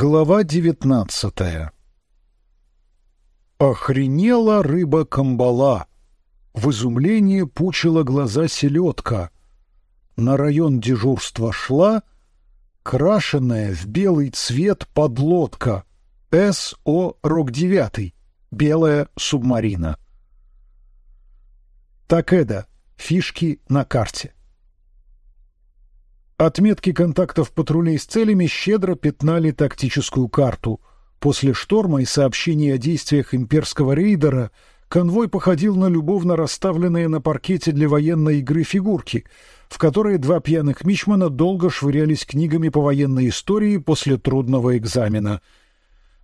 Глава девятнадцатая. Охренела рыба камбала. В изумлении пучила глаза селедка. На район дежурства шла крашенная в белый цвет подлодка СО Рок-9, белая субмарина. Такеда. Фишки на карте. Отметки контактов патрулей с целями щедро пятнали тактическую карту. После шторма и сообщений о действиях имперского рейдера конвой походил на любовно расставленные на паркете для военной игры фигурки, в которые два пьяных мичмана долго швырялись книгами по военной истории после трудного экзамена.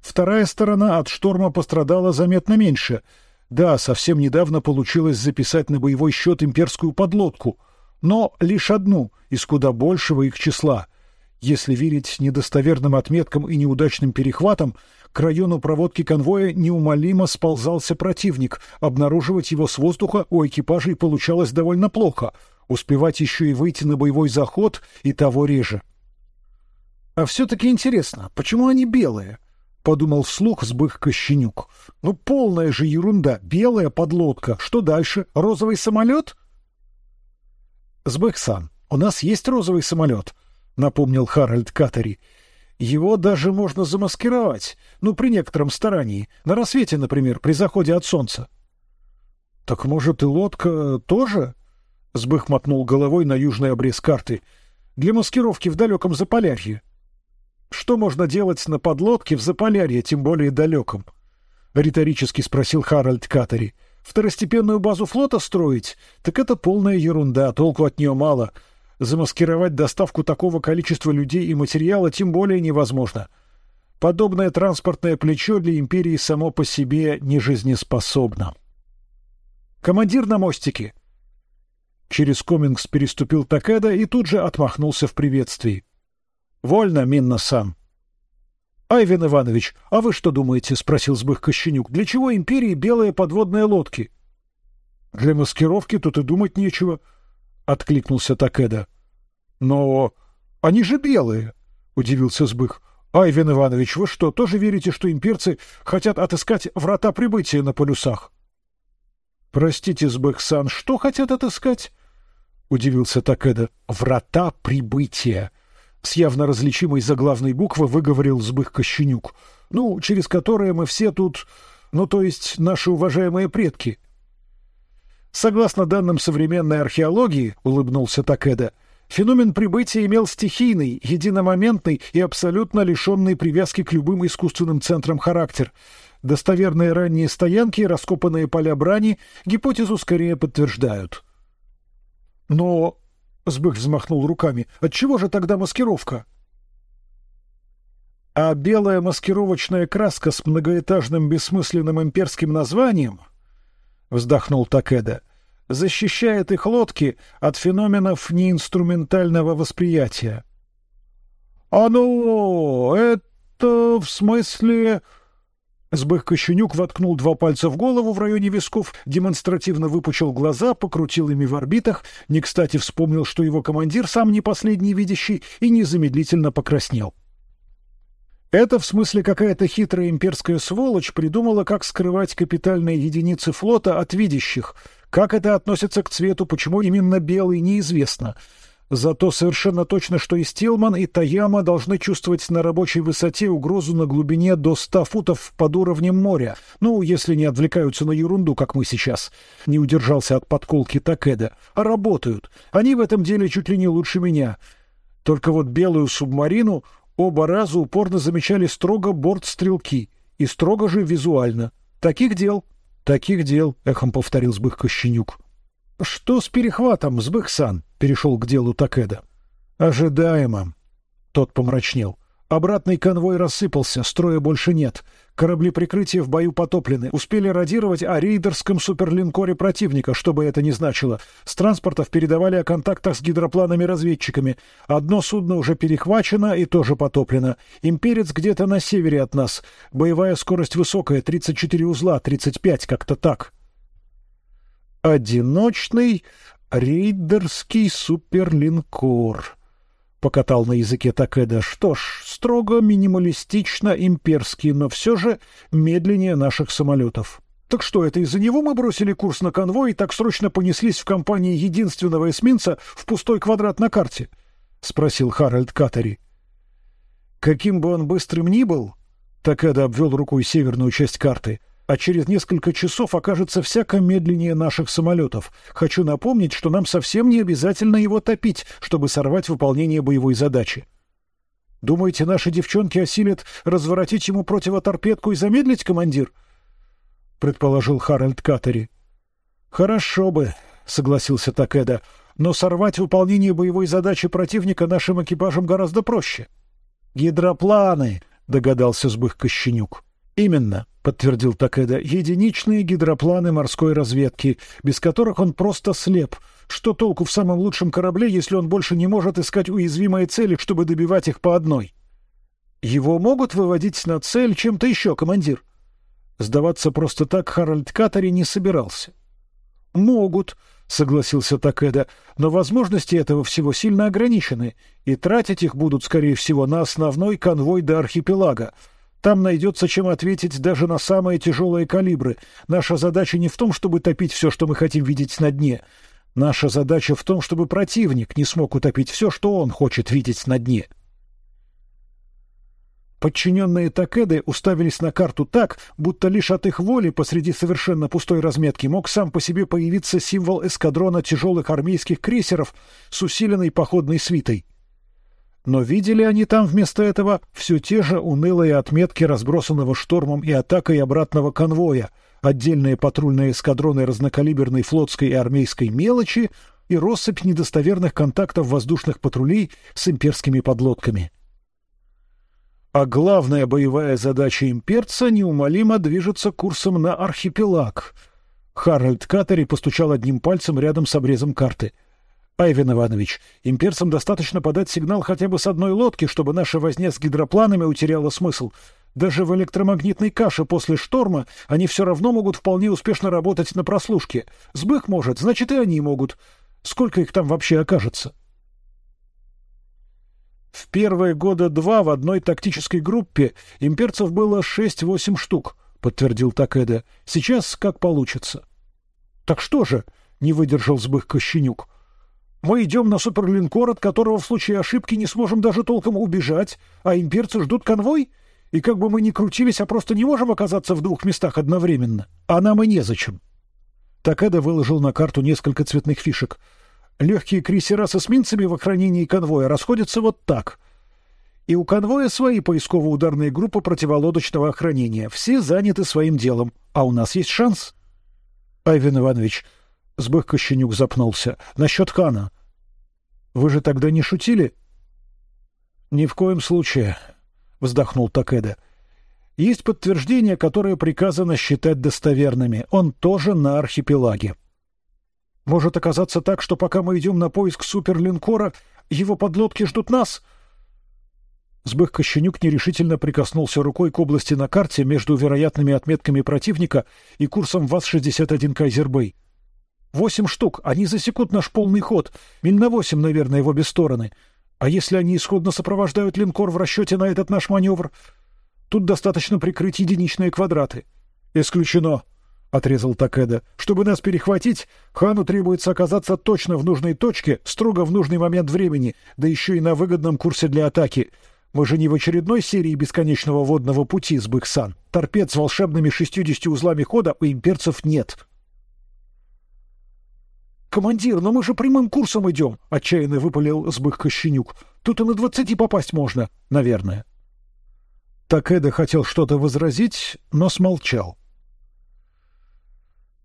Вторая сторона от шторма пострадала заметно меньше. Да, совсем недавно получилось записать на боевой счет имперскую подлодку — но лишь одну из куда большего их числа. Если верить недостоверным отметкам и неудачным перехватам, к району проводки конвоя неумолимо сползался противник. Обнаруживать его с воздуха у экипажей получалось довольно плохо. Успевать еще и выйти на боевой заход и того реже. А все-таки интересно, почему они белые? Подумал вслух Сбых Кощенюк. Ну полная же ерунда, белая подлодка. Что дальше? Розовый самолет? Сбэксан, у нас есть розовый самолет, напомнил Харальд Катери. Его даже можно замаскировать, ну при некотором старании, на рассвете, например, при заходе от солнца. Так может и лодка тоже? Сбых мотнул головой на южный обрез карты. Для маскировки в далеком Заполярье. Что можно делать на подлодке в Заполярье, тем более далеком? Риторически спросил Харальд Катери. Второстепенную базу флота строить? Так это полная ерунда, толку от нее мало. Замаскировать доставку такого количества людей и материала тем более невозможно. Подобное транспортное плечо для империи само по себе не жизнеспособно. Командир на мостике. Через Комингс переступил Такеда и тут же отмахнулся в приветствии. Вольно, Минна-сан. Айвен Иванович, а вы что думаете? – спросил Сбых Кощенюк. Для чего империи белые подводные лодки? Для маскировки тут и думать нечего, откликнулся Такеда. Но они же белые, удивился Сбых. Айвен Иванович, вы что, тоже верите, что имперцы хотят отыскать врата прибытия на полюсах? Простите, Сбых-сан, что хотят отыскать? Удивился Такеда. Врата прибытия с явно различимой заглавной буквы выговорил Збых Кощенюк. Ну, через которое мы все тут, ну, то есть наши уважаемые предки. Согласно данным современной археологии, улыбнулся Такеда, феномен прибытия имел стихийный, единомоментный и абсолютно лишенный привязки к любым искусственным центрам характер. Достоверные ранние стоянки и раскопанные поля брани гипотезу скорее подтверждают. Но Сбых взмахнул руками. От чего же тогда маскировка? А белая маскировочная краска с многоэтажным бессмысленным имперским названием, вздохнул Такеда, защищает их лодки от феноменов неинструментального восприятия. А ну, это в смысле Сбых Кощенюк воткнул два пальца в голову в районе висков, демонстративно выпучил глаза, покрутил ими в орбитах, не кстати вспомнил, что его командир сам не последний видящий, и незамедлительно покраснел. Это в смысле какая-то хитрая имперская сволочь придумала, как скрывать капитальные единицы флота от видящих. Как это относится к цвету, почему именно белый, неизвестно. Зато совершенно точно, что и Стилман, и Таяма должны чувствовать на рабочей высоте угрозу на глубине до ста футов под уровнем моря. Ну, если не отвлекаются на ерунду, как мы сейчас. Не удержался от подколки Такеда. А работают. Они в этом деле чуть ли не лучше меня. Только вот белую субмарину оба раза упорно замечали строго борт-стрелки. И строго же визуально. Таких дел. Таких дел, эхом повторил Сбых Кощенюк. Что с перехватом, Сбых-сан? Перешел к делу Такеда. Ожидаемо. Тот помрачнел. Обратный конвой рассыпался, строя больше нет. Корабли прикрытия в бою потоплены. Успели радировать о рейдерском суперлинкоре противника, что бы это ни значило. С транспортов передавали о контактах с гидропланами-разведчиками. Одно судно уже перехвачено и тоже потоплено. Имперец где-то на севере от нас. Боевая скорость высокая, 34 узла, 35, как-то так. Одиночный рейдерский суперлинкор, покатал на языке Такеда. Что ж, строго минималистично имперский, но все же медленнее наших самолетов. Так что это из-за него мы бросили курс на конвой и так срочно понеслись в компании единственного эсминца в пустой квадрат на карте? спросил Харальд Катери. Каким бы он быстрым ни был, Такеда обвел рукой северную часть карты, а через несколько часов окажется всяко медленнее наших самолетов. Хочу напомнить, что нам совсем не обязательно его топить, чтобы сорвать выполнение боевой задачи. Думаете, наши девчонки осилят разворотить ему противоторпедку и замедлить, командир? предположил Харальд Катери. Хорошо бы, согласился Такеда, но сорвать выполнение боевой задачи противника нашим экипажам гораздо проще. Гидропланы, догадался Сбых Кощенюк. Именно, подтвердил Такеда, единичные гидропланы морской разведки, без которых он просто слеп. Что толку в самом лучшем корабле, если он больше не может искать уязвимые цели, чтобы добивать их по одной? Его могут выводить на цель чем-то еще, командир. Сдаваться просто так Харальд Катари не собирался. Могут, согласился Такеда, но возможности этого всего сильно ограничены, и тратить их будут, скорее всего, на основной конвой до архипелага. Там найдется чем ответить даже на самые тяжелые калибры. Наша задача не в том, чтобы топить все, что мы хотим видеть на дне. Наша задача в том, чтобы противник не смог утопить все, что он хочет видеть на дне. Подчиненные Такеды уставились на карту так, будто лишь от их воли посреди совершенно пустой разметки мог сам по себе появиться символ эскадрона тяжелых армейских крейсеров с усиленной походной свитой. Но видели они там вместо этого все те же унылые отметки разбросанного штормом и атакой обратного конвоя, отдельные патрульные эскадроны разнокалиберной флотской и армейской мелочи и россыпь недостоверных контактов воздушных патрулей с имперскими подлодками. А главная боевая задача имперца неумолимо движется курсом на архипелаг. Харальд Катери постучал одним пальцем рядом с обрезом карты. Айвен Иванович, имперцам достаточно подать сигнал хотя бы с одной лодки, чтобы наша возня с гидропланами утеряла смысл. Даже в электромагнитной каше после шторма они все равно могут вполне успешно работать на прослушке. Сбых может, значит и они могут. Сколько их там вообще окажется? В первые года два в одной тактической группе имперцев было шесть-восемь штук, подтвердил Такеда. Сейчас как получится. Так что же? Не выдержал сбых Кощенюк. Мы идем на суперлинкор, от которого в случае ошибки не сможем даже толком убежать, а имперцы ждут конвой. И как бы мы ни крутились, а просто не можем оказаться в двух местах одновременно. А нам и незачем. Такеда выложил на карту несколько цветных фишек. Легкие крейсера с эсминцами в охранении конвоя расходятся вот так. И у конвоя свои поисково-ударные группы противолодочного охранения. Все заняты своим делом. А у нас есть шанс. Айвен Иванович, Сбых Кощенюк запнулся. Насчет Хана. Вы же тогда не шутили? Ни в коем случае, вздохнул Такеда. Есть подтверждения, которые приказано считать достоверными. Он тоже на архипелаге. Может оказаться так, что пока мы идем на поиск суперлинкора, его подлодки ждут нас. Сбых Кощенюк нерешительно прикоснулся рукой к области на карте между вероятными отметками противника и курсом ВАЗ-61 Кайзербей. Восемь штук, они засекут наш полный ход, миль на восемь, наверное, в обе стороны. А если они исходно сопровождают линкор в расчете на этот наш маневр? Тут достаточно прикрыть единичные квадраты. Исключено отрезал Такеда. Чтобы нас перехватить, хану требуется оказаться точно в нужной точке, строго в нужный момент времени, да еще и на выгодном курсе для атаки. Мы же не в очередной серии бесконечного водного пути с Быксан. Торпед с волшебными шестьюдесятью узлами хода у имперцев нет. Командир, но мы же прямым курсом идем, отчаянно выпалил Сбых Кощенюк. Тут и на двадцати попасть можно, наверное. Такеда хотел что-то возразить, но смолчал.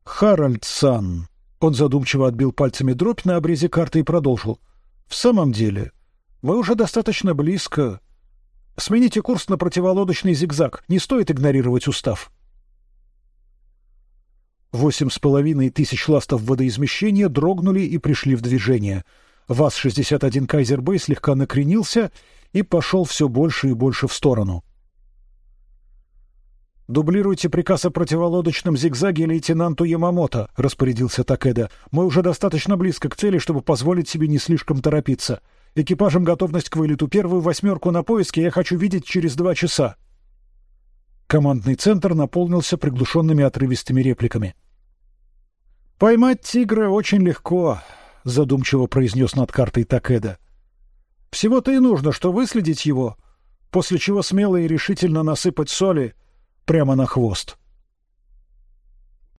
Харальдсан. Он задумчиво отбил пальцами дробь на обрезе карты и продолжил. В самом деле, мы уже достаточно близко. Смените курс на противолодочный зигзаг. Не стоит игнорировать устав. Восемь с половиной тысяч ластов водоизмещения дрогнули и пришли в движение. ВАЗ-61 Кайзербей слегка накренился и пошел все больше и больше в сторону. Дублируйте приказ о противолодочном зигзаге лейтенанту Ямамото, распорядился Такеда. Мы уже достаточно близко к цели, чтобы позволить себе не слишком торопиться. Экипажем готовность к вылету. Первую восьмерку на поиске я хочу видеть через два часа. Командный центр наполнился приглушенными отрывистыми репликами. Поймать тигра очень легко, задумчиво произнес над картой Такеда. Всего-то и нужно, что выследить его, после чего смело и решительно насыпать соли прямо на хвост.